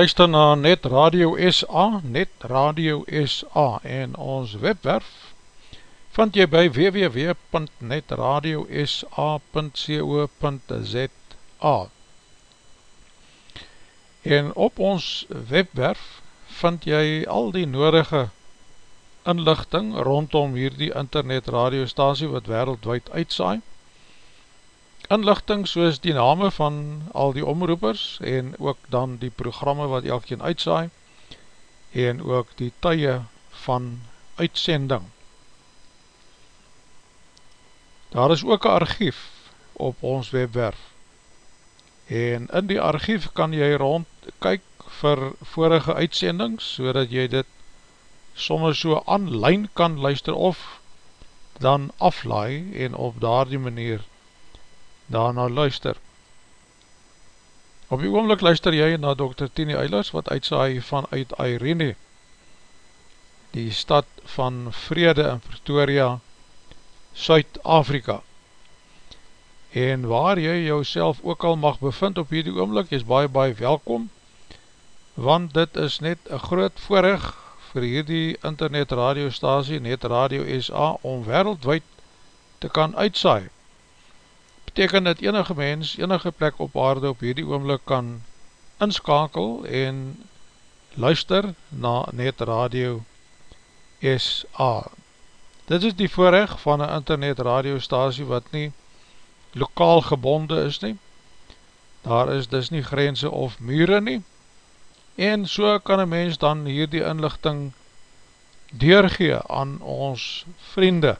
luister na Net Radio SA, Net Radio SA en ons webwerf vind jy by www.netradiosa.co.za En op ons webwerf vind jy al die nodige inlichting rondom hierdie internet radiostasie wat wereldwijd uitsaai inlichting soos die name van al die omroepers en ook dan die programme wat elkeen uitsaai en ook die tye van uitsending. Daar is ook een archief op ons webwerf en in die archief kan jy rond kyk vir vorige uitsendings so dat jy dit soms so online kan luister of dan aflaai en op daar die manier daarna luister. Op die oomlik luister jy na Dr. Tini Eilers wat uitsaai vanuit Irene, die stad van Vrede in Pretoria, Suid-Afrika. En waar jy jou ook al mag bevind op hierdie oomlik, is baie baie welkom, want dit is net een groot voorrecht vir hierdie internet radiostasie, net Radio SA, om wereldwijd te kan uitsaai beteken dat enige mens, enige plek op aarde op hierdie oomlik kan inskakel en luister na net radio SA. Dit is die voorrecht van een internet radiostasie wat nie lokaal gebonde is nie. Daar is dus nie grense of mure nie. En so kan een mens dan hierdie inlichting deurgee aan ons vriende.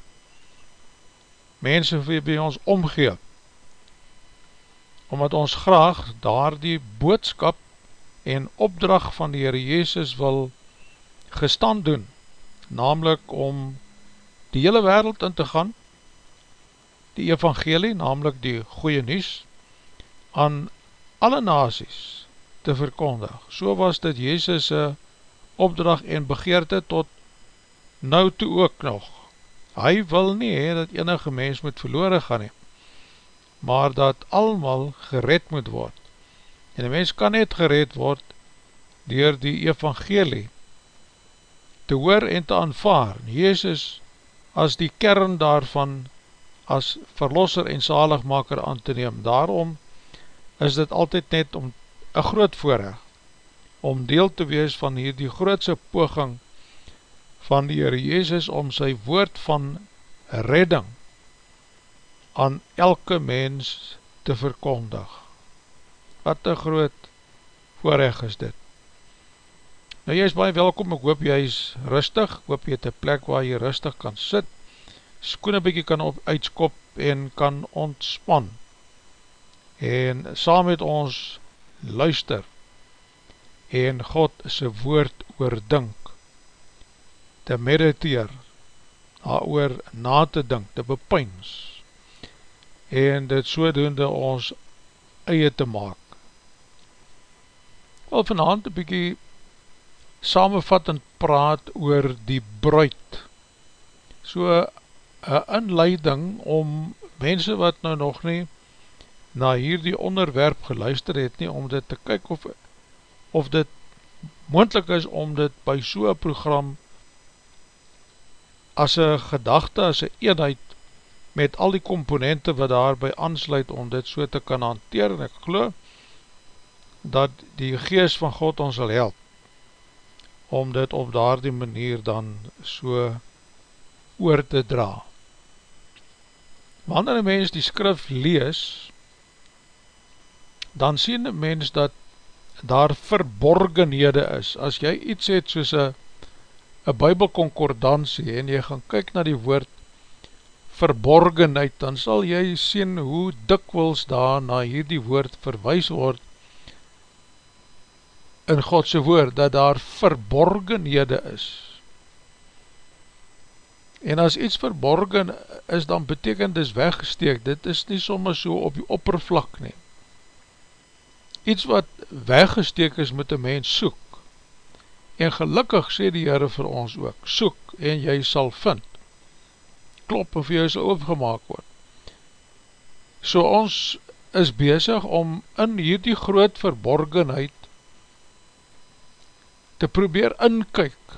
Mense wie by ons omgeef omdat ons graag daar die boodskap en opdrag van die Heere Jezus wil gestand doen, namelijk om die hele wereld in te gaan, die evangelie, namelijk die goeie nies, aan alle nazies te verkondig. So was dit Jezus' opdrag en begeerte tot nou toe ook nog. Hy wil nie he, dat enige mens moet verloren gaan neem maar dat almal gered moet word. En die mens kan net gered word dier die evangelie te hoor en te aanvaar. Jezus as die kern daarvan as verlosser en zaligmaker aan te neem. Daarom is dit altyd net om een groot voorrecht om deel te wees van hier die grootse poging van die Heere Jezus om sy woord van redding aan elke mens te verkondig. Wat een groot voorrecht is dit. Nou jy is baie welkom, ek hoop jy is rustig, hoop jy het een plek waar jy rustig kan sit, skoen een bykie kan op, uitskop en kan ontspan, en saam met ons luister, en God sy woord oordink, te mediteer, daar oor na te dink, te bepyns, en dit sodoende ons eie te maak. Wel vanavond een bykie samenvattend praat oor die bruid. So een inleiding om mense wat nou nog nie na hierdie onderwerp geluister het nie, om dit te kyk of, of dit moendlik is om dit by so'n program as een gedachte, as een eenheid met al die komponente wat daarby aansluit om dit so te kan hanteer en ek geloof dat die geest van God ons sal help om dit op daar die manier dan so oor te dra. Wanneer een mens die skrif lees, dan sien een mens dat daar verborgenhede is. As jy iets het soos een bybelconcordantie en jy gaan kyk na die woord verborgenheid, dan sal jy sien hoe dikwils daar na hierdie woord verwijs word in Godse woord, dat daar verborgenhede is. En as iets verborgen is, dan betekent dis weggesteek, dit is nie soms so op die oppervlak nie. Iets wat weggesteek is, moet een mens soek. En gelukkig sê die Heere vir ons ook, soek en jy sal vind klop of jy sal oopgemaak word. So ons is bezig om in hierdie groot verborgenheid te probeer inkyk.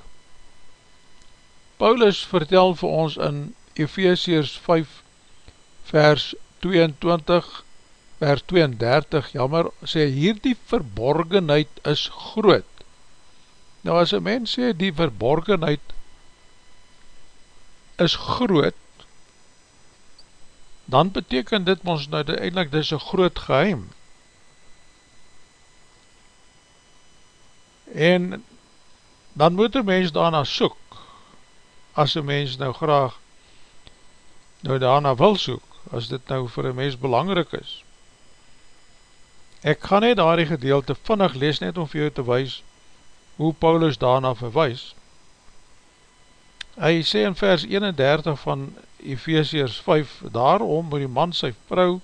Paulus vertel vir ons in Ephesians 5 vers 22 vers 32, jammer, sê hierdie verborgenheid is groot. Nou as een mens sê die verborgenheid is groot, dan beteken dit ons nou eindelijk dis een groot geheim. En dan moet een mens daarna soek, as een mens nou graag nou daarna wil soek, as dit nou vir een mens belangrijk is. Ek gaan net daar die gedeelte vinnig lees net om vir jou te wees hoe Paulus daarna verwijs. Hy sê in vers 31 van Ephesians 5, daarom moet die man sy vrou,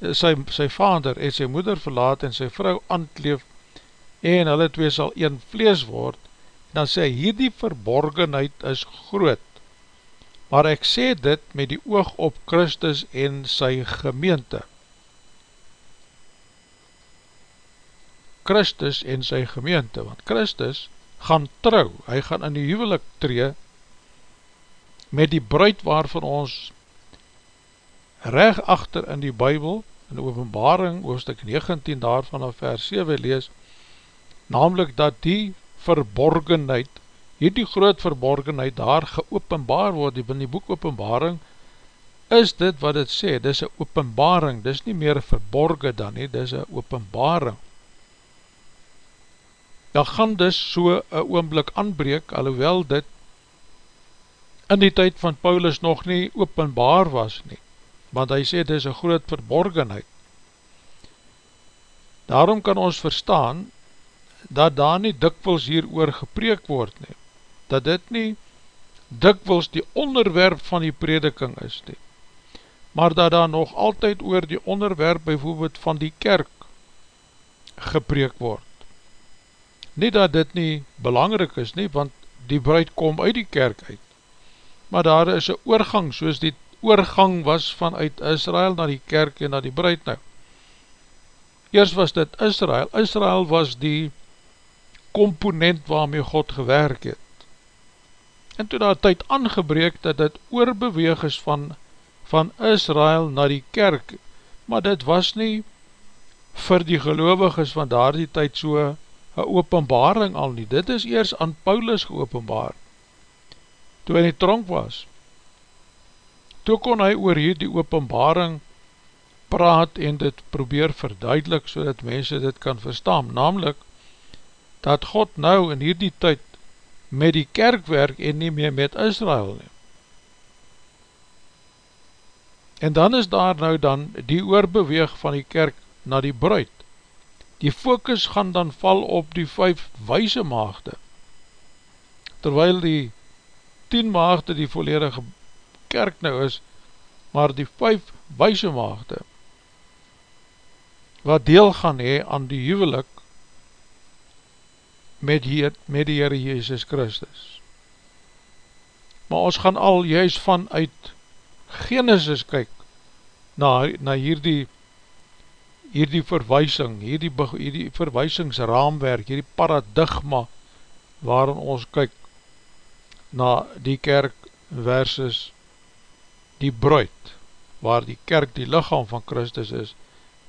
sy, sy vader en sy moeder verlaat en sy vrou ankleef en hulle twee sal een vlees word, dan sê hierdie verborgenheid is groot, maar ek sê dit met die oog op Christus en sy gemeente. Christus en sy gemeente, want Christus gaan trouw, hy gaan in die huwelik tree, met die bruid waarvan ons reg achter in die Bijbel, in openbaring, hoofdstuk 19 daarvan af vers 7 lees, namelijk dat die verborgenheid, hierdie groot verborgenheid daar geopenbaar word, in die boek openbaring, is dit wat het sê, dit is een openbaring, dit is nie meer verborgen dan nie, dit is een openbaring. Dan gaan dus so een oomblik aanbreek, alhoewel dit in die tyd van Paulus nog nie openbaar was nie, want hy sê dit is een groot verborgenheid. Daarom kan ons verstaan, dat daar nie dikwils hier oor gepreek word nie, dat dit nie dikwils die onderwerp van die prediking is nie, maar dat daar nog altyd oor die onderwerp bijvoorbeeld van die kerk gepreek word. Nie dat dit nie belangrijk is nie, want die bruid kom uit die kerk uit, maar daar is een oorgang, soos die oorgang was vanuit Israel na die kerk en na die bruid nou. Eerst was dit Israel, Israel was die komponent waarmee God gewerk het. En toe daar tyd aangebreek dat dit oorbeweeg is van, van Israel na die kerk, maar dit was nie vir die geloviges van daar die tyd so een openbaring al nie. Dit is eers aan Paulus geopenbaar, toe hy in die tronk was. Toe kon hy oor hier die openbaring praat en dit probeer verduidelik so dat mense dit kan verstaan, namelijk dat God nou in hierdie tyd met die kerk werk en nie meer met Israel neem. En dan is daar nou dan die oorbeweeg van die kerk na die bruid. Die focus gaan dan val op die vijf wijse maagde. Terwyl die tien maagde die volledige kerk nou is, maar die vijf wijse maagde, wat deel gaan hee aan die huwelik, met, hier, met die Heere Jezus Christus. Maar ons gaan al juist vanuit Genesis kyk na, na hierdie hierdie verwysing, hierdie, hierdie verwysingsraamwerk, hierdie paradigma waarin ons kyk na die kerk versus die bruid, waar die kerk die lichaam van Christus is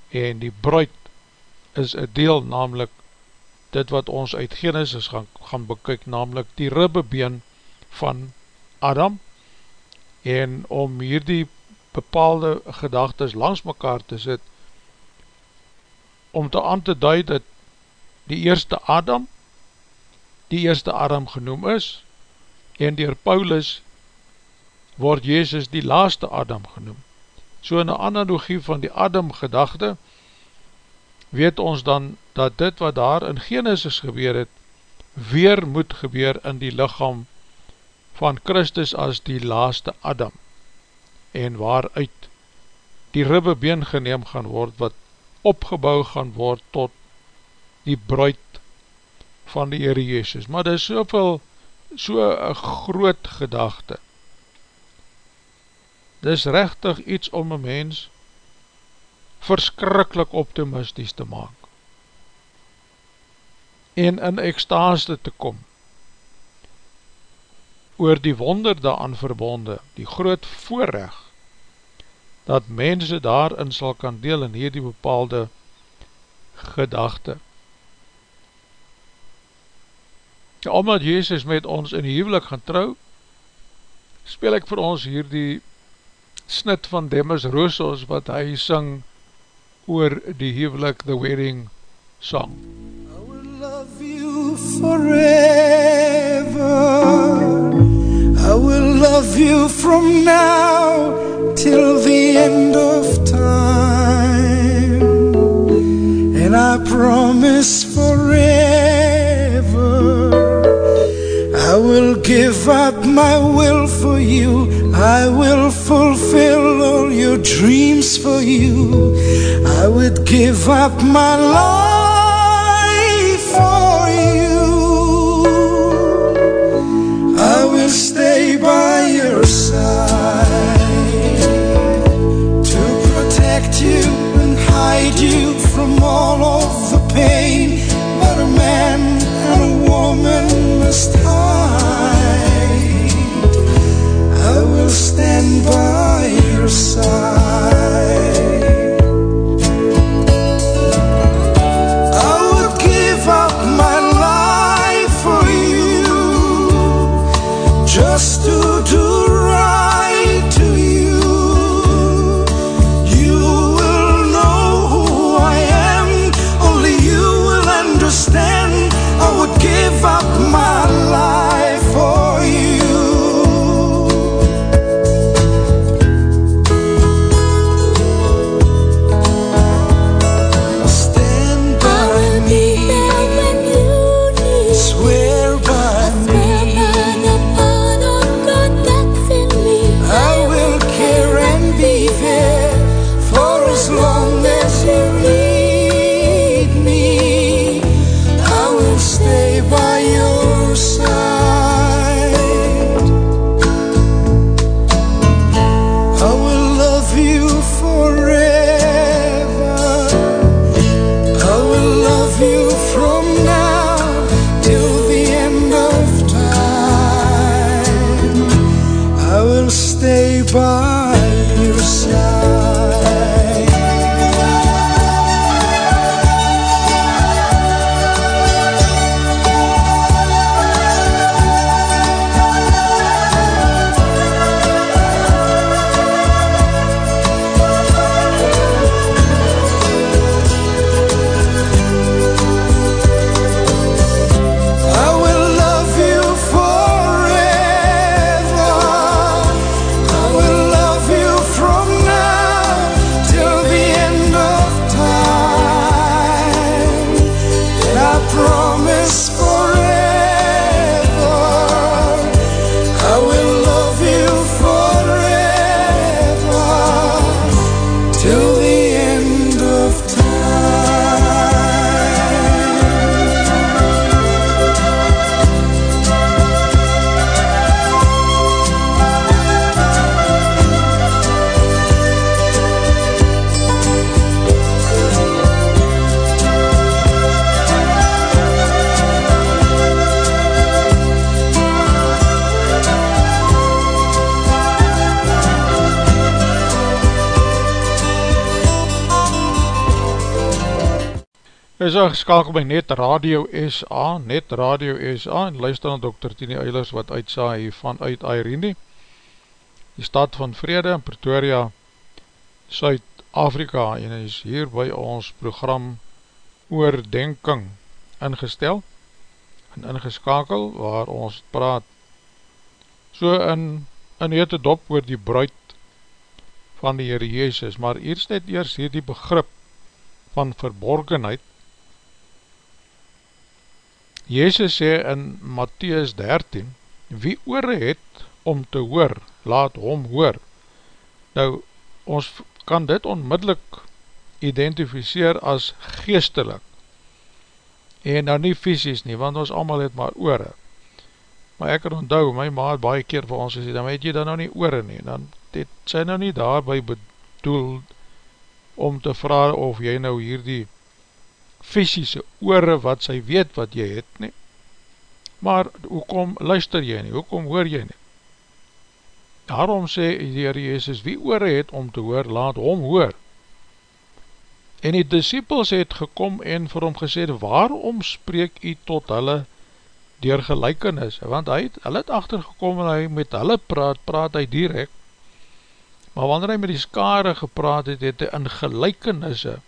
en die bruid is een deel namelijk dit wat ons uit Genesis gaan, gaan bekyk, namelijk die ribbebeen van Adam, en om hierdie bepaalde gedagtes langs mekaar te sit, om te aan te duid dat die eerste Adam, die eerste Adam genoem is, en dier Paulus word Jezus die laaste Adam genoem. So in die analogie van die Adam gedagte, weet ons dan dat dit wat daar in Genesis gebeur het, weer moet gebeur in die lichaam van Christus as die laaste Adam, en waaruit die ribbebeen geneem gaan word, wat opgebouw gaan word tot die bruid van die Heere Jezus. Maar dit is soveel, so een groot gedachte. Dit is rechtig iets om een mens verskrikkelijk optimistisch te maak en in ekstase te kom oor die wonder daaraan verbonde, die groot voorrecht dat mense daarin sal kan deel in hierdie bepaalde gedachte. Omdat Jezus met ons in die huwelik gaan trouw, speel ek vir ons hierdie snit van Demis Roussos wat hy syng oor die huwelik The Wedding Song. I will love you forever. I will love you from now till the end of time. And I promise forever give up my will for you. I will fulfill all your dreams for you. I would give up my life for you. I will stay by your side to protect you and hide you from all of the pain. But a man and a woman must stand by your side. Is al geskakel by Net Radio SA, Net Radio SA, en luister na Dr. Tini Eilers wat uitsa hier vanuit Airene, die stad van Vrede in Pretoria, Suid-Afrika, en is hier by ons program Oordenking ingestel, en ingeskakel, waar ons praat so in, in hete dop oor die bruid van die Heer Jezus, maar eerst net eers hier die begrip van verborgenheid, Jezus sê in Matthäus 13, wie oore het om te hoor, laat hom hoor. Nou, ons kan dit onmiddellik identificeer as geestelik, en nou nie fysisk nie, want ons allemaal het maar oore. Maar ek kan onthou, my ma het baie keer vir ons gesê, dan het jy dan nou nie oore nie, dan het sy nou nie daarby bedoel om te vraag of jy nou hier die fysische oore wat sy weet wat jy het nie. Maar hoekom luister jy nie, hoekom hoor jy nie? Daarom sê die Heer Jezus, wie oore het om te hoor, laat hom hoor. En die disciples het gekom en vir hom gesê, waarom spreek jy tot hulle dier gelijkenis? Want hy het, hy het achtergekom en hy met hulle praat, praat hy direct, maar wanneer hy met die skare gepraat het, het hy in gelijkenisse,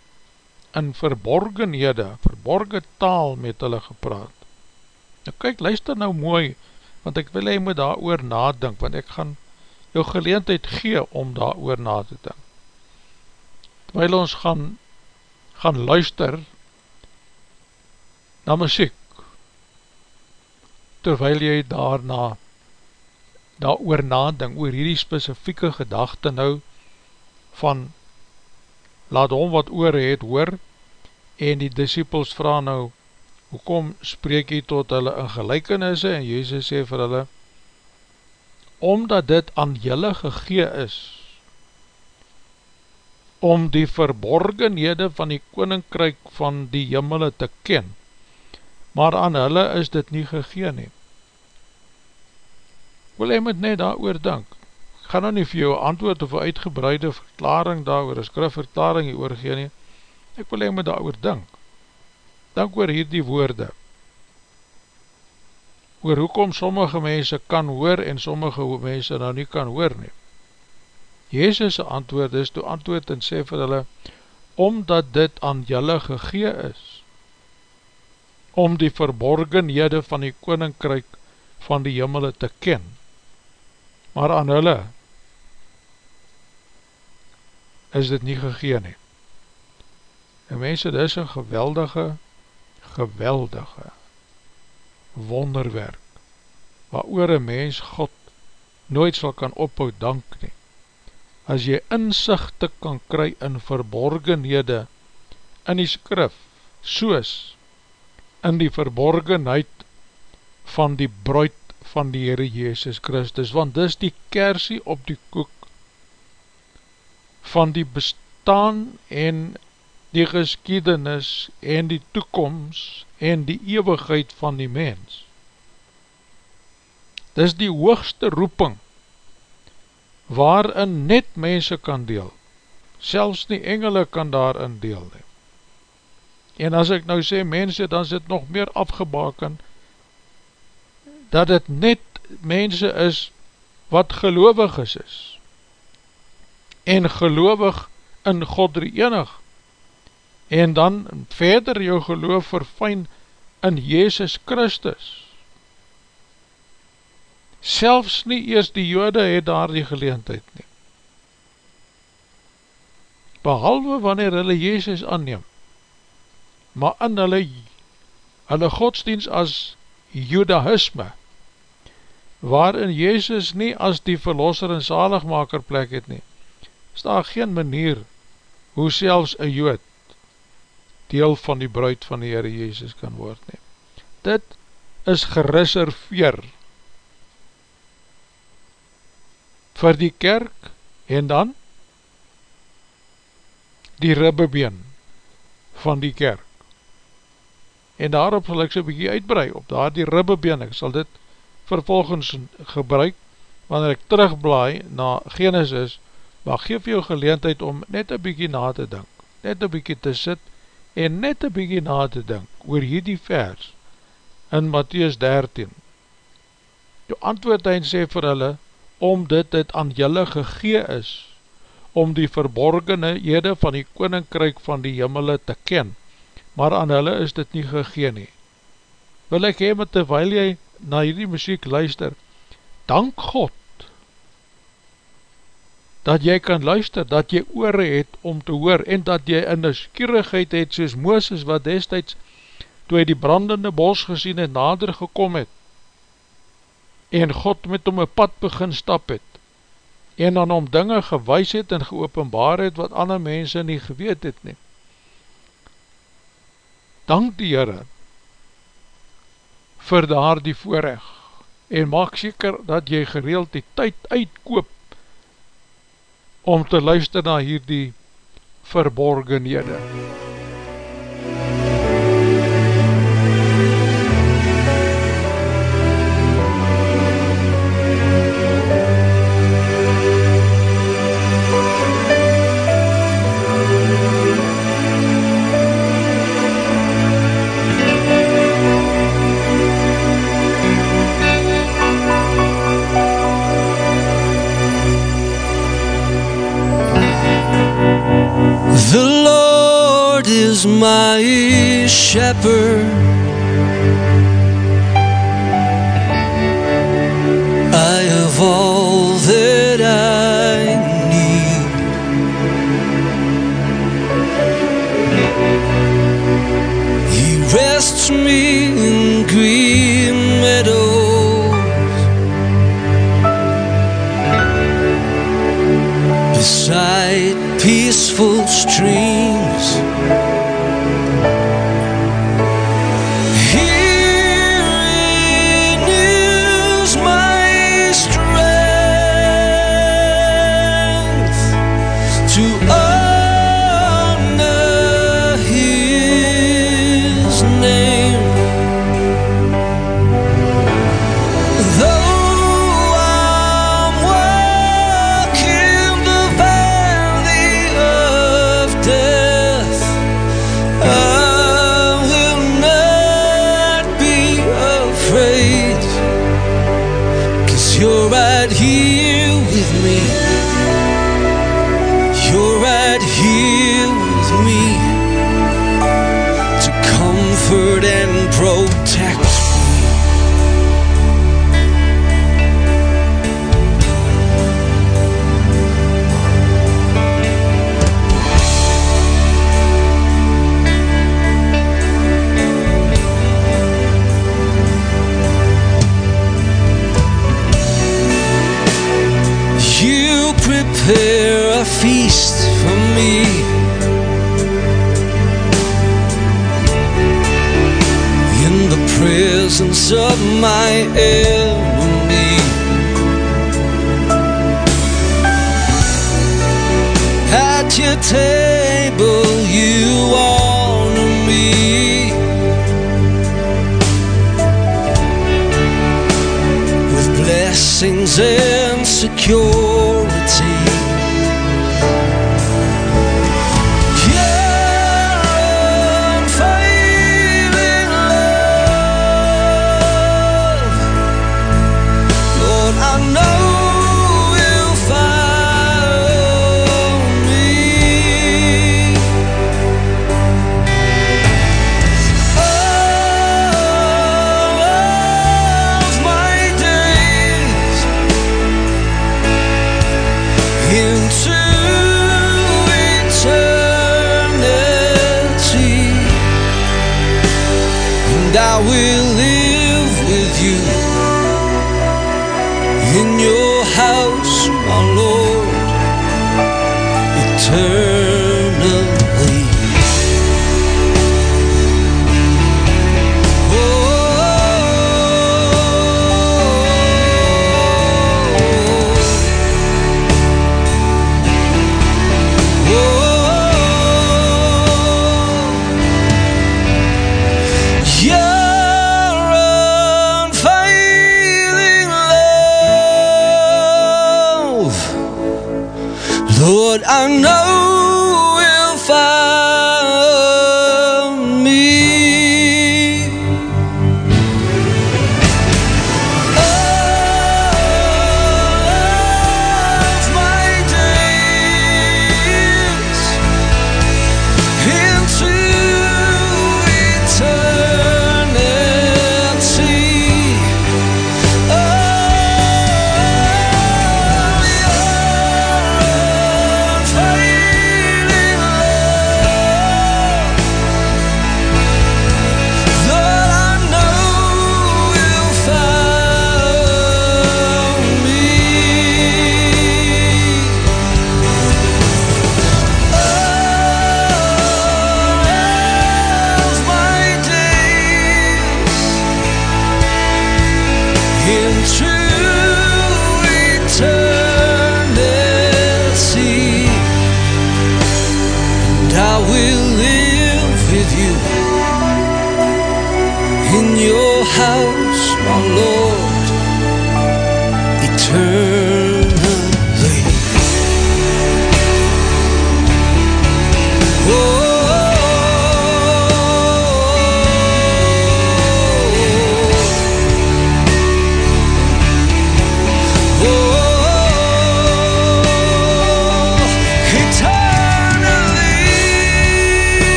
in verborgenhede, verborgen taal met hulle gepraat. Nou kyk, luister nou mooi, want ek wil hy moet daar oor nadink, want ek gaan jou geleentheid gee om daar oor na te dink. Terwijl ons gaan, gaan luister na muziek, terwijl jy daarna daar oor nadink, oor hierdie specifieke gedachte nou, van laat hom wat oor het hoor, en die disciples vraag nou, hoekom spreek jy tot hulle in gelijkenisse, en Jezus sê vir hulle, omdat dit aan julle gegee is, om die verborgenhede van die koninkryk van die jimmele te ken, maar aan hulle is dit nie gegee nie. Wil jy moet net daar oor denk, ek gaan nou nie vir jou antwoord of uitgebreide verklaring daar oor, een skrifverklaring hier oorgeen nie, ek wil jy moet daar oor denk, denk oor hierdie woorde, oor hoekom sommige mense kan hoor en sommige mense nou nie kan hoor nie. Jezus' antwoord is toe antwoord en sê vir hulle, omdat dit aan julle gegee is, om die verborgenhede van die koninkryk van die jimmele te ken, maar aan hulle is dit nie gegee nie. En mense, dit is een geweldige, geweldige wonderwerk, waar oor een mens God nooit sal kan ophou dank nie. As jy inzichte kan kry in verborgenhede in die skrif, soos in die verborgenheid van die bruid van die Heere Jezus Christus, want dis die kersie op die koek van die bestaan en die geskiedenis en die toekomst en die eeuwigheid van die mens. Dis die hoogste roeping waarin net mense kan deel. Selfs die engele kan daarin deel. Nie. En as ek nou sê mense, dan is dit nog meer afgebaken dat het net mense is wat gelovig is is en gelovig in God die enig en dan verder jou geloof verfijn in Jezus Christus. Selfs nie eers die jode het daar die geleentheid nie. Behalwe wanneer hulle Jezus aanneem, maar in hulle, hulle godsdienst as judahisme, waarin Jezus nie as die verlosser en zaligmaker plek het nie, is daar geen manier hoe selfs een jood deel van die bruid van die Heere Jezus kan word nie. Dit is gereserveer vir die kerk en dan die ribbebeen van die kerk. En daarop sal ek so bykie uitbrei op daar die ribbebeen, ek sal dit vervolgens gebruik, wanneer ek terugblaai na Genesis, maar geef jou geleentheid om net een bykie na te dink, net een bykie te sit, en net een bykie na te dink oor hierdie vers in Matthäus 13. Toe antwoord hy en sê vir hulle, om dit aan julle gegee is, om die verborgene ede van die koninkryk van die jimmele te ken, maar aan hulle is dit nie gegee nie. Wil ek hee, terwijl jy na hierdie muziek luister, dank God, dat jy kan luister, dat jy oore het om te hoor, en dat jy in die skierigheid het, soos Mooses, wat destijds, toe hy die brandende bos gesien het, nader gekom het, en God met hom een pad begin stap het, en dan om dinge gewys het en geopenbaar het, wat ander mense nie geweet het nie. Dank die Heere, vir daar die voorrecht, en maak seker dat jy gereeld die tyd uitkoop, om te luister na hierdie verborgenhede. Jy The Lord is my shepherd. I have all that I need. He rests me in green meadows. Beside peaceful stream. table you honor me with blessings and security.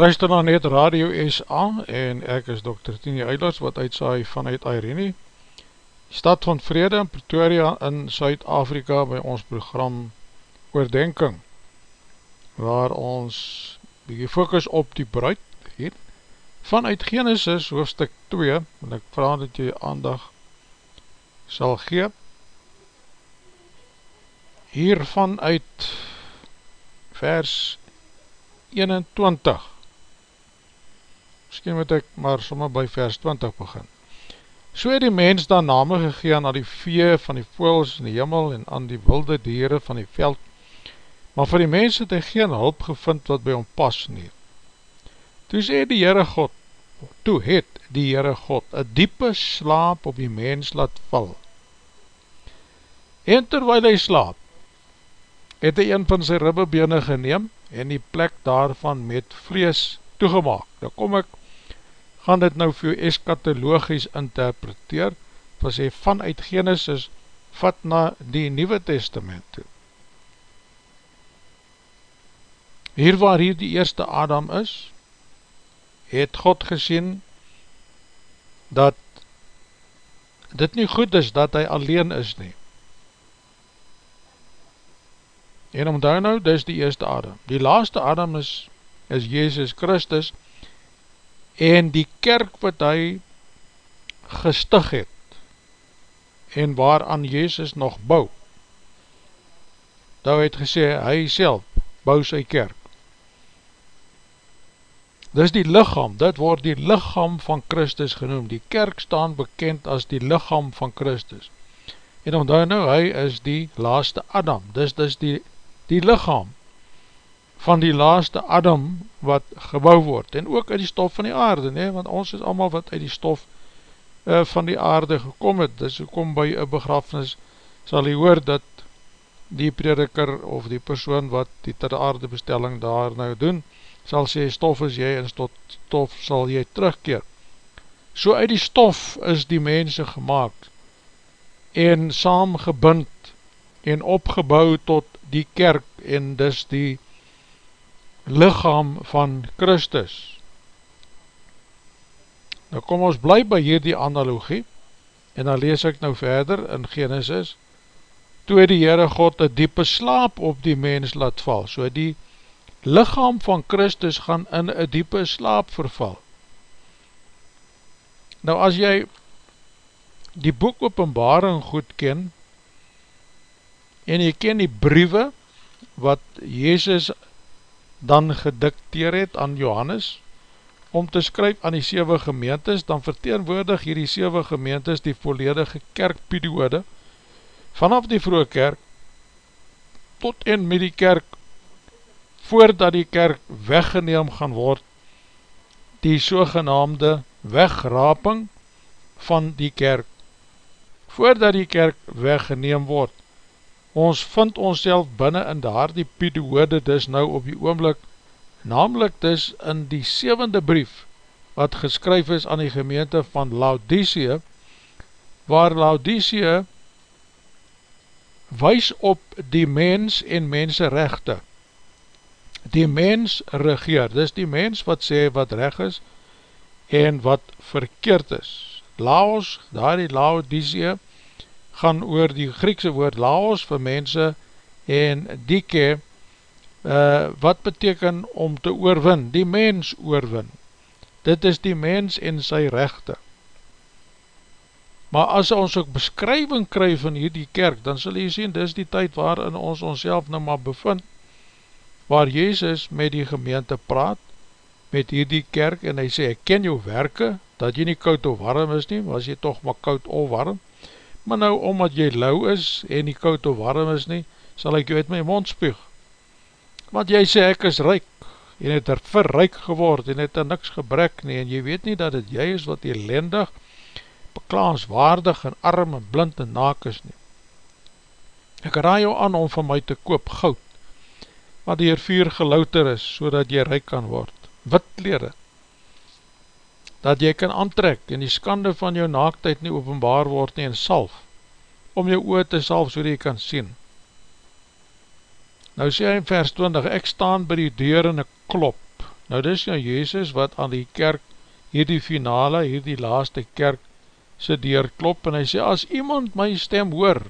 Luister na net Radio SA en ek is Dr. Tini Eilers wat uitsaai vanuit Irene, stad van Vrede in Pretoria in Suid-Afrika by ons program Oordenking, waar ons bykie focus op die bruid het, vanuit Genesis hoofstuk 2, en ek vraag dat jy aandag sal gee, hiervan uit vers 21 Misschien moet ek maar somme by vers 20 begin. So het die mens dan name gegeen aan die vee van die voels in die jimmel en aan die wilde dieren van die veld, maar vir die mens het hy geen hulp gevind wat by hom pas nie. Toe sê die Heere God, toe het die Heere God een diepe slaap op die mens laat val. En terwijl hy slaap, het hy een van sy ribbebene geneem en die plek daarvan met vlees toegemaak. Nou kom ek gaan dit nou vir jou eskatologisch interpreteer, wat sê vanuit Genesis vat na die Nieuwe Testament toe. Hier waar hier die eerste Adam is, het God gesien dat dit nie goed is dat hy alleen is nie. En omdou nou, dit is die eerste Adam. Die laaste Adam is, is Jezus Christus, en die kerk wat hy gestig het en waaraan Jezus nog bou. Daar het gesê hy self bou sy kerk. Dis die lichaam dit word die lichaam van Christus genoem. Die kerk staan bekend as die lichaam van Christus. En omdat nou hy is die laaste Adam. Dis dis die, die lichaam van die laaste Adam wat gebouw word, en ook uit die stof van die aarde, nee, want ons is allemaal wat uit die stof uh, van die aarde gekom het, dus kom by een begrafnis, sal jy hoor dat die prediker of die persoon wat die ter aarde bestelling daar nou doen, sal sê stof is jy en tot stof sal jy terugkeer. So uit die stof is die mense gemaakt en saamgebind en opgebouw tot die kerk en dis die lichaam van Christus. Nou kom ons bly by hierdie analogie, en dan lees ek nou verder in Genesis, toe die Heere God een diepe slaap op die mens laat val, so die lichaam van Christus gaan in een diepe slaap verval. Nou as jy die boek openbaring goed ken, en jy ken die briewe, wat Jezus dan gedikteer het aan Johannes om te skryf aan die 7 gemeentes, dan verteenwoordig hierdie 7 gemeentes die volledige kerkperiode vanaf die vroege kerk tot en met die kerk voordat die kerk weggeneem gaan word die sogenaamde wegraping van die kerk. Voordat die kerk weggeneem word ons vind ons self binnen in daar die periode dis nou op die oomlik, namelijk dis in die sevende brief, wat geskryf is aan die gemeente van Laodicea, waar Laodicea wys op die mens en mensenrechte. Die mens regeer, dis die mens wat sê wat reg is en wat verkeerd is. Laos, daar die Laodicea, gaan oor die Griekse woord laos vir mense en dike uh, wat beteken om te oorwin, die mens oorwin. Dit is die mens en sy rechte. Maar as ons ook beskrywing kryf van hierdie kerk, dan sal jy sien, dit is die tyd waarin ons ons nou maar bevind, waar Jezus met die gemeente praat, met hierdie kerk, en hy sê, ek ken jou werke, dat jy nie koud of warm is nie, maar as jy toch maar koud of warm, maar nou omdat jy lauw is en nie koud of warm is nie, sal ek jou uit my mond spuug. Want jy sê ek is ryk en het er verryk geword en het er niks gebrek nie en jy weet nie dat het jy is wat elendig, beklaanswaardig en arm en blind en naak is nie. Ek raai jou aan om van my te koop goud, wat hier vuur gelouter is, so dat jy ryk kan word. Wit kleren, dat jy kan aantrek en die skande van jou naaktheid nie openbaar word nie en salf, om jou oor te salf so die jy kan sien. Nou sê hy in vers 20, ek staan by die deur en ek klop, Nou dis nou Jezus wat aan die kerk, hierdie finale, hierdie laaste kerk, sy deur klop en hy sê, as iemand my stem hoor,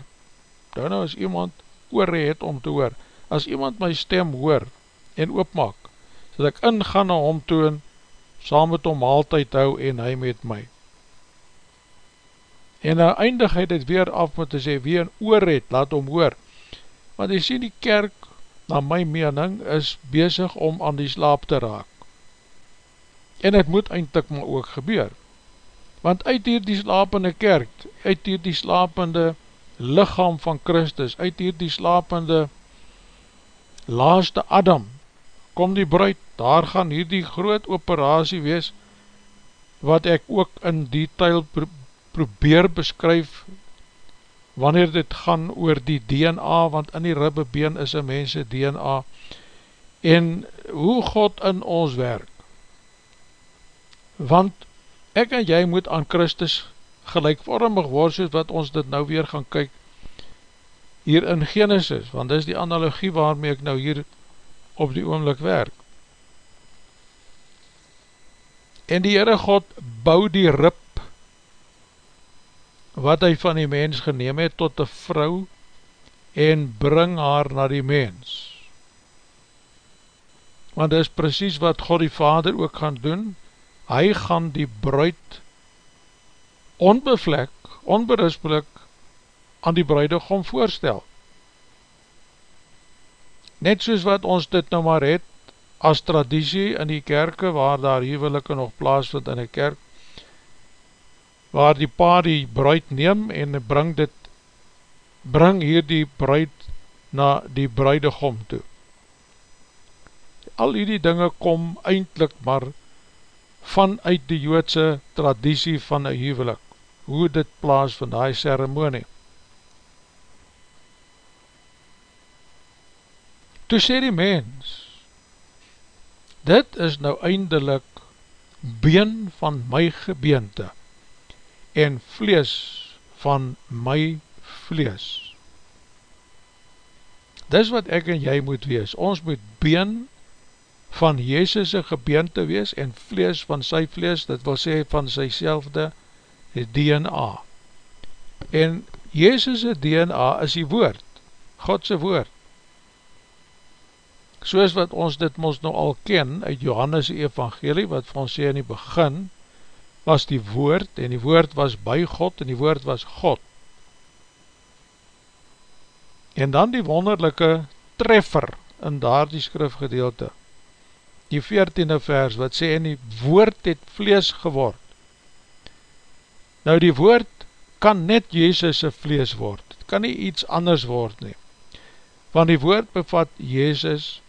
nou nou as iemand oor het om te hoor, as iemand my stem hoor en oopmaak, so dat ek ingaan na hom toe en saam met hom maaltijd hou en hy met my. En nou eindig hy dit weer af met te sê, wie een oor het, laat hom hoor. Want jy sê die kerk, na my mening, is bezig om aan die slaap te raak. En het moet eindelijk maar ook gebeur. Want uit hier die slapende kerk, uit hier die slapende lichaam van Christus, uit hier die slapende laaste Adam, kom die bruid, daar gaan hier die groot operatie wees, wat ek ook in detail probeer beskryf wanneer dit gaan oor die DNA, want in die ribbebeen is een mense DNA, en hoe God in ons werk. Want ek en jy moet aan Christus gelijkvormig word, soos wat ons dit nou weer gaan kyk, hier in Genesis, want dit is die analogie waarmee ek nou hier op die oomlik werk. En die Heere God bou die rib wat hy van die mens geneem het tot die vrou en bring haar na die mens. Want dit is precies wat God die Vader ook gaan doen, hy gaan die bruid onbevlek, onberispelik aan die bruidegom voorstel. Net soos wat ons dit nou maar het, as traditie in die kerke, waar daar huwelike nog plaas vind in die kerk, waar die pa die bruid neem en bring dit, bring hier die bruid na die bruidegom toe. Al die dinge kom eindelijk maar vanuit die joodse traditie van een huwelik, hoe dit plaas van die ceremonie. Toe sê die mens, dit is nou eindelijk been van my gebeente, en vlees van my vlees. Dis wat ek en jy moet wees. Ons moet been van Jezus' gebeente wees en vlees van sy vlees, dit wil sê van sy selfde DNA. En Jezus' DNA is die woord, Godse woord. Soos wat ons dit ons nou al ken uit Johannes' evangelie, wat vir ons sê in die begin, was die woord en die woord was by God en die woord was God. En dan die wonderlijke treffer in daar die skrifgedeelte, die veertiende vers wat sê en die woord het vlees geword. Nou die woord kan net Jezus' vlees word, het kan nie iets anders word nie, want die woord bevat Jezus'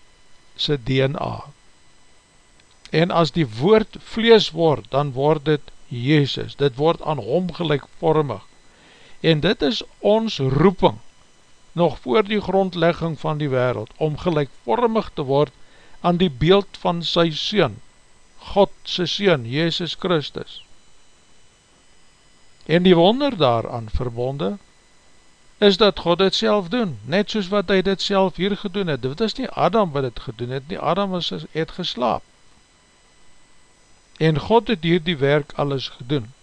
DNA, en as die woord vlees word, dan word dit Jezus, dit word aan hom gelijkvormig, en dit is ons roeping, nog voor die grondlegging van die wereld, om gelijkvormig te word aan die beeld van sy Seun, Godse Seun, Jezus Christus. En die wonder daaraan verbonde, is dat God het self doen, net soos wat hy dit self hier gedoen het. Dit is nie Adam wat het gedoen het, nie Adam het geslaap en God het hier die werk alles gedoen.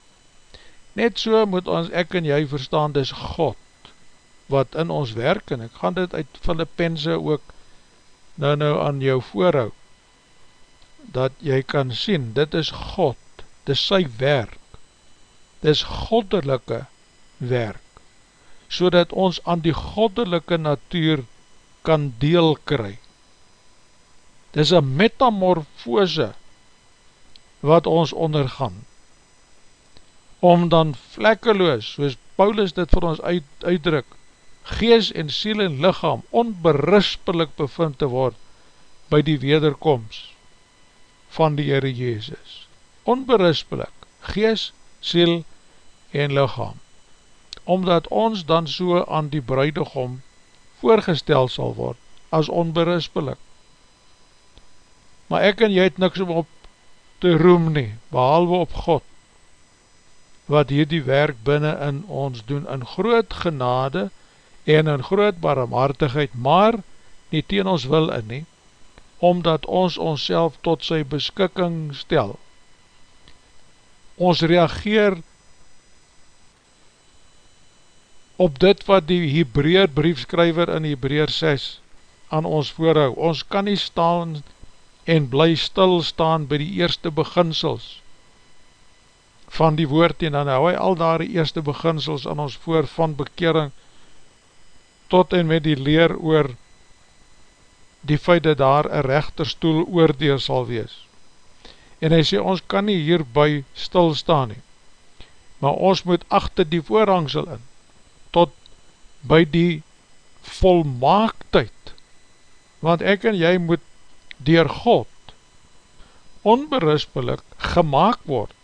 Net so moet ons ek en jy verstaan, dis God wat in ons werk, en ek gaan dit uit Filippense ook nou nou aan jou voorhoud, dat jy kan sien, dit is God, dit is sy werk, dit is goddelike werk, so dat ons aan die goddelike natuur kan deel kry. Dit is een metamorfose, wat ons ondergaan, om dan vlekkeloos, soos Paulus dit vir ons uit, uitdruk, gees en siel en lichaam onberispelik bevind te word by die wederkomst van die Heere Jezus. Onberispelik, gees, siel en lichaam. Omdat ons dan so aan die bruidegom voorgestel sal word as onberispelik. Maar ek en jy het niks om op te roem nie, behalwe op God, wat hier die werk binnen in ons doen, in groot genade en in groot barmhartigheid, maar nie teen ons wil in nie, omdat ons ons tot sy beskikking stel. Ons reageer op dit wat die Hebreer briefskryver in Hebreer 6 aan ons voorhou. Ons kan nie staan en bly stil staan by die eerste beginsels van die woord en dan hou hy al daar die eerste beginsels aan ons voor van bekering tot en met die leer oor die feit dat daar een rechterstoel oordeel sal wees. En hy sê, ons kan nie hierby stilstaan nie, maar ons moet achter die voorhangsel in, tot by die volmaaktheid, want ek en jy moet dier God onberispelik gemaakt word,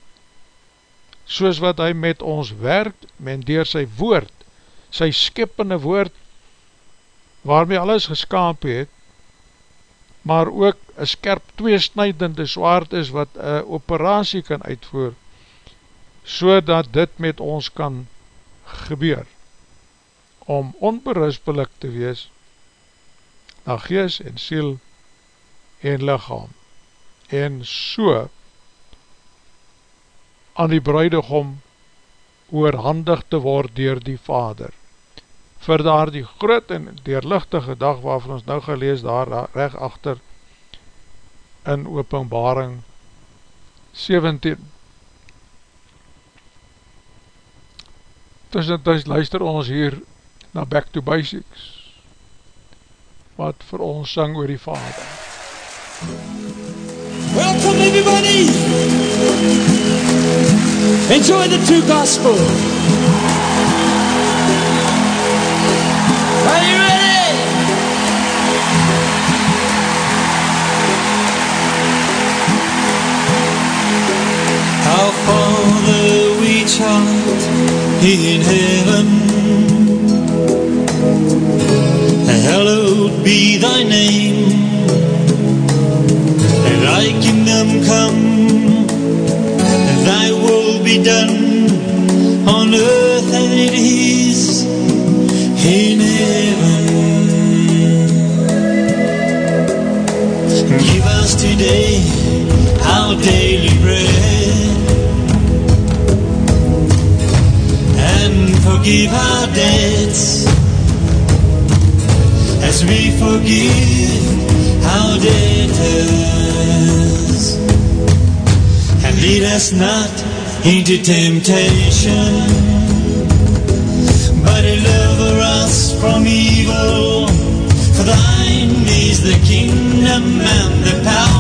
soos wat hy met ons werk, men dier sy woord, sy skippende woord, waarmee alles geskaap het, maar ook een skerp tweesnijdende zwaard is wat een operatie kan uitvoer, so dat dit met ons kan gebeur, om onberispelik te wees, na gees en siel en lichaam, en so aan die bruidegom oorhandig te word dier die vader. Vir daar die groot en deurlichtige dag waarvan ons nou gelees daar recht achter in openbaring 17 tussentijd luister ons hier na Back to Basics wat vir ons sang oor die vader. Welcome everybody. Enjoy the true gospel. Are you ready? Our Father which art in heaven be thy name and Thy kingdom come and Thy will be done on earth as it is in heaven. Give us today our daily bread and forgive our debts as we forgive our debtors. And lead us not into temptation but deliver us from evil. For thine is the kingdom and the power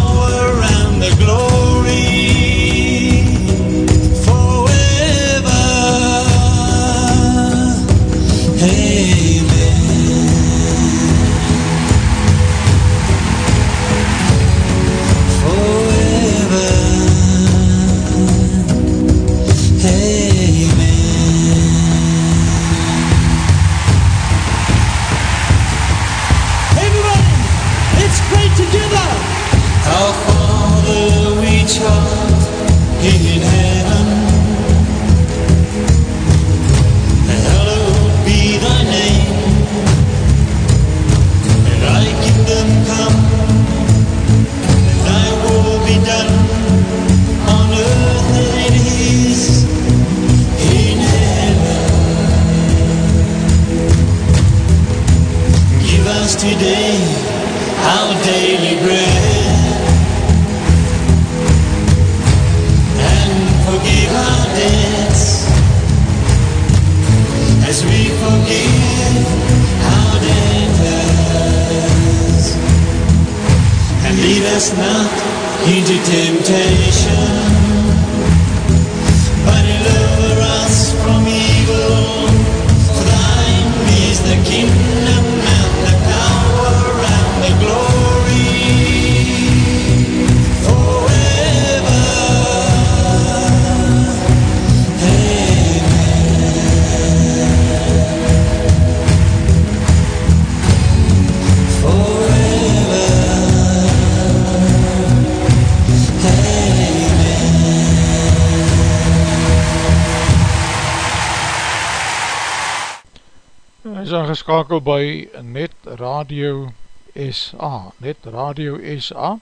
Aangeskakel by Net Radio SA, net Radio SA,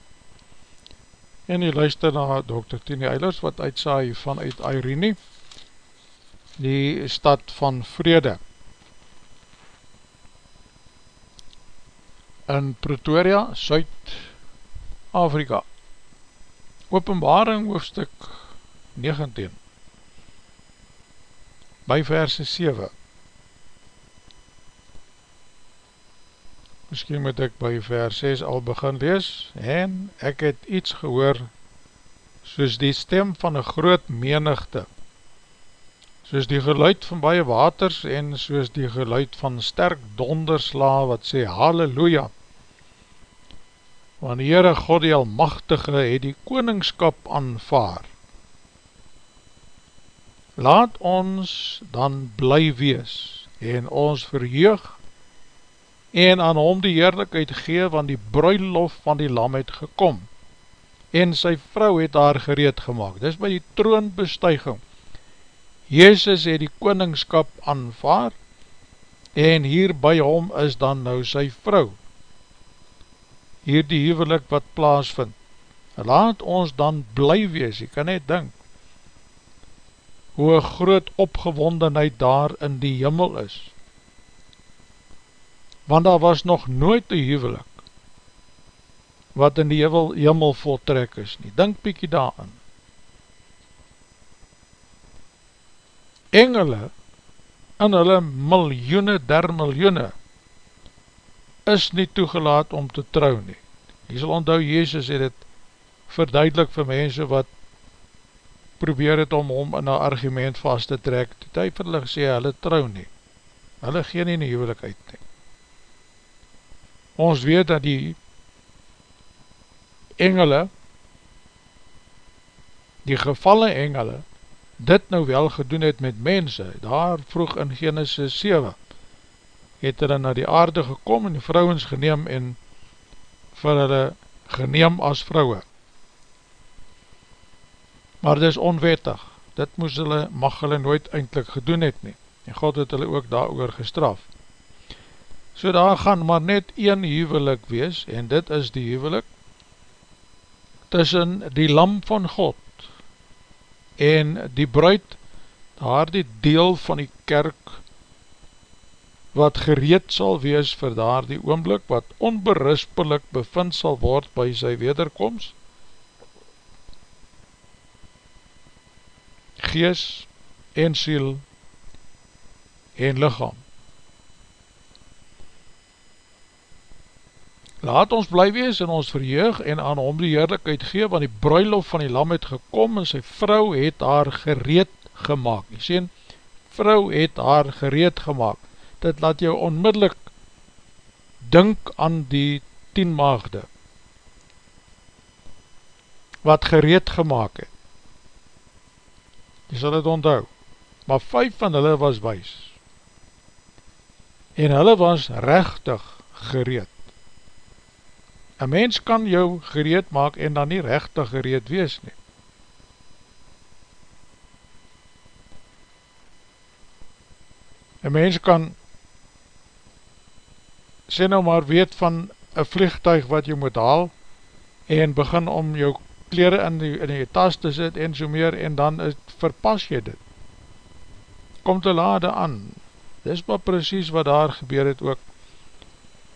en jy luister na Dr. Tini Eilers, wat uitsaai vanuit Irene, die stad van Vrede, in Pretoria, Suid-Afrika. Openbaring hoofstuk 19 by verse 7 Misschien moet ek by vers 6 al begin lees en ek het iets gehoor soos die stem van een groot menigte soos die geluid van baie waters en soos die geluid van sterk dondersla wat sê Halleluja! Want Heere God die Almachtige het die koningskap aanvaar. Laat ons dan bly wees en ons verheug en aan hom die heerlijkheid gee want die bruilof van die lam het gekom. En sy vrou het haar gereed gemaakt dis by die troonbestuiging. Jezus het die koningskap aanvaar en hier by hom is dan nou sy vrou. Hier die huwelik wat plaas vind laat ons dan bly wees, jy kan net dink hoe groot opgewondenheid daar in die jimmel is. Want daar was nog nooit een huwelik wat in die jimmel, jimmel voltrek is nie. Denk piekie daarin. Engele in hulle miljoene der miljoene is nie toegelaat om te trou nie. Jy sal onthou, Jezus het het verduidelik vir mense wat probeer het om hom in een argument vast te trek, het hy vir hulle gesê, hulle trouw nie, hulle gee nie in die huwelikheid nie. Ons weet dat die engele, die gevalle engele, dit nou wel gedoen het met mense, daar vroeg in Genesis 7, het hulle na die aarde gekom en die vrouwens geneem en vir hulle geneem as vrouwe. Maar dit is onwettig, dit moes hulle, mag hulle nooit eindelijk gedoen het nie, en God het hulle ook daar oor gestraf. So daar gaan maar net een huwelik wees, en dit is die huwelik, tussen die lam van God, en die bruid, daar die deel van die kerk, wat gereed sal wees vir daar die oomblik, wat onberispelik bevind sal word by sy wederkomst, gees en siel en lichaam. Laat ons bly wees in ons verheug en aan hom die heerlijkheid gee, want die bruilof van die lam het gekom en sy vrou het haar gereed gemaakt. Jy sien, vrou het haar gereed gemaakt. Dit laat jou onmiddellik dink aan die tien maagde wat gereed gemaakt het jy sal het onthou, maar vijf van hulle was wees, en hulle was rechtig gereed. Een mens kan jou gereed maak en dan nie rechtig gereed wees nie. Een mens kan sê nou maar weet van een vliegtuig wat jy moet haal en begin om jou kleren in die, in die tas te sit en so meer en dan is, verpas jy dit. Kom te lade aan. Dis maar precies wat daar gebeur het ook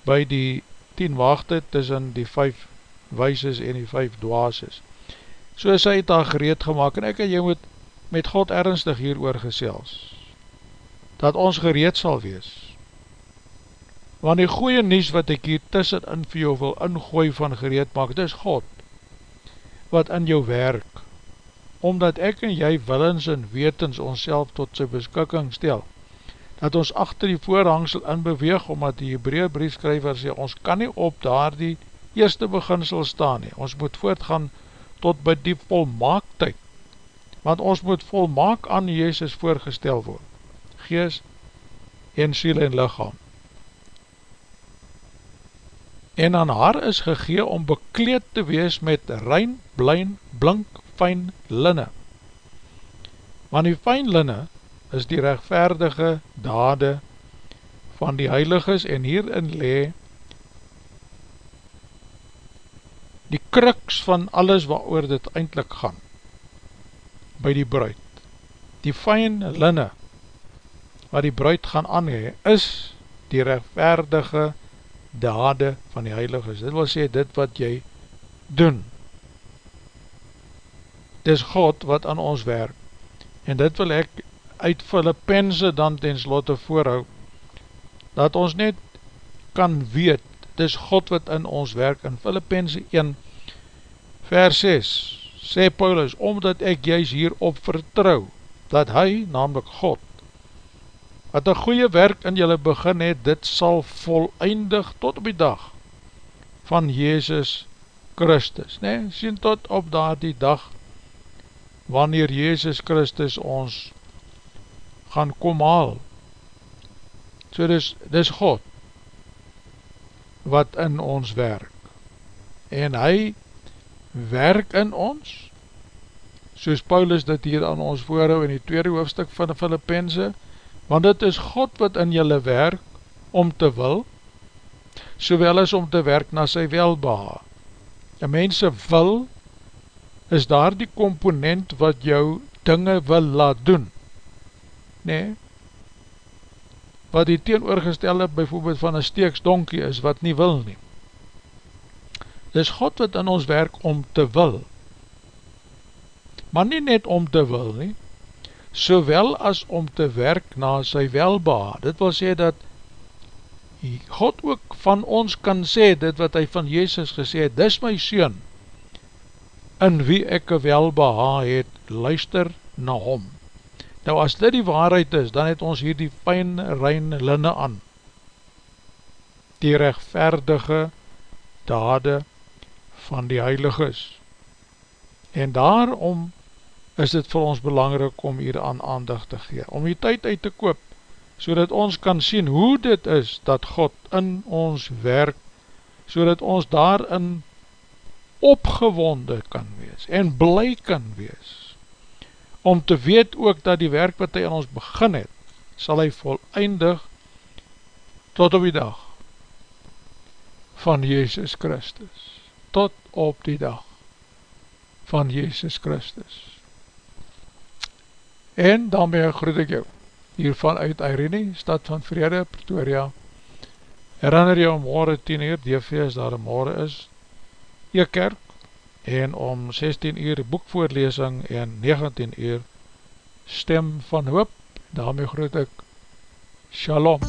by die tien wachte tussen die vijf wijses en die vijf dwaases. So is hy het daar gereed gemaakt en ek en jy moet met God ernstig hier oorgesels. Dat ons gereed sal wees. Want die goeie nies wat ek hier tussen in vir jou wil ingooi van gereed maak, dit is God wat in jou werk, omdat ek en jy willens en wetens ons tot sy beskikking stel, dat ons achter die voorhangsel in beweeg, omdat die Hebraeë briefskryver sê, ons kan nie op daar die eerste beginsel staan nie, ons moet voortgaan tot by die volmaaktheid, want ons moet volmaak aan Jezus voorgestel word, gees en siel en lichaam. En aan haar is gegee om bekleed te wees met rein, blijn, blink, fijn linne. Want die fijn linne is die rechtvaardige dade van die heiliges en hierin le kruks van alles wat oor dit eindelijk gaan, by die bruid. Die fijn linne, wat die bruid gaan aanhee, is die rechtvaardige dade van die heiliges. Dit wil sê, dit wat jy doen. Dit is God wat aan ons werk. En dit wil ek uit Filippense dan ten slotte voorhou, dat ons net kan weet, dit is God wat in ons werk. In Filippense 1 vers 6 sê Paulus, omdat ek juist hierop vertrouw, dat hy, namelijk God, wat een goeie werk in julle begin het, dit sal volleindig tot op die dag van Jezus Christus. Nee, sien tot op daar die dag, wanneer Jezus Christus ons gaan kom haal. So dis, dis God, wat in ons werk. En hy werk in ons, soos Paulus dit hier aan ons voorhou in die tweede hoofdstuk van die Filippense, want het is God wat in julle werk om te wil, sowel as om te werk na sy welbeha. En mense wil, is daar die komponent wat jou dinge wil laat doen. Nee, wat die teenoorgestelde bijvoorbeeld van een steeksdonkie is, wat nie wil nie. Dis God wat in ons werk om te wil, maar nie net om te wil nie, sowel as om te werk na sy welba. Dit wil sê dat God ook van ons kan sê, dit wat hy van Jezus gesê het, dis my Seun, in wie ek welbeha het, luister na hom. Nou as dit die waarheid is, dan het ons hier die fijn rein linne aan, die rechtverdige dade van die heiliges. En daarom is dit vir ons belangrik om hier aan aandag te gee, om die tyd uit te koop, so dat ons kan sien hoe dit is dat God in ons werk, so dat ons daarin opgewonde kan wees en bly kan wees, om te weet ook dat die werk wat hy in ons begin het, sal hy voleindig tot op die dag van Jezus Christus, tot op die dag van Jezus Christus. En daarmee groet ek jou hiervan uit Irene, stad van Vrede, Pretoria. Herinner jou om morgen 10 uur, DV is daar een morgen is, Ekerk, en om 16 uur boekvoorlesing en 19 uur stem van hoop. Daarmee groet ek, Shalom.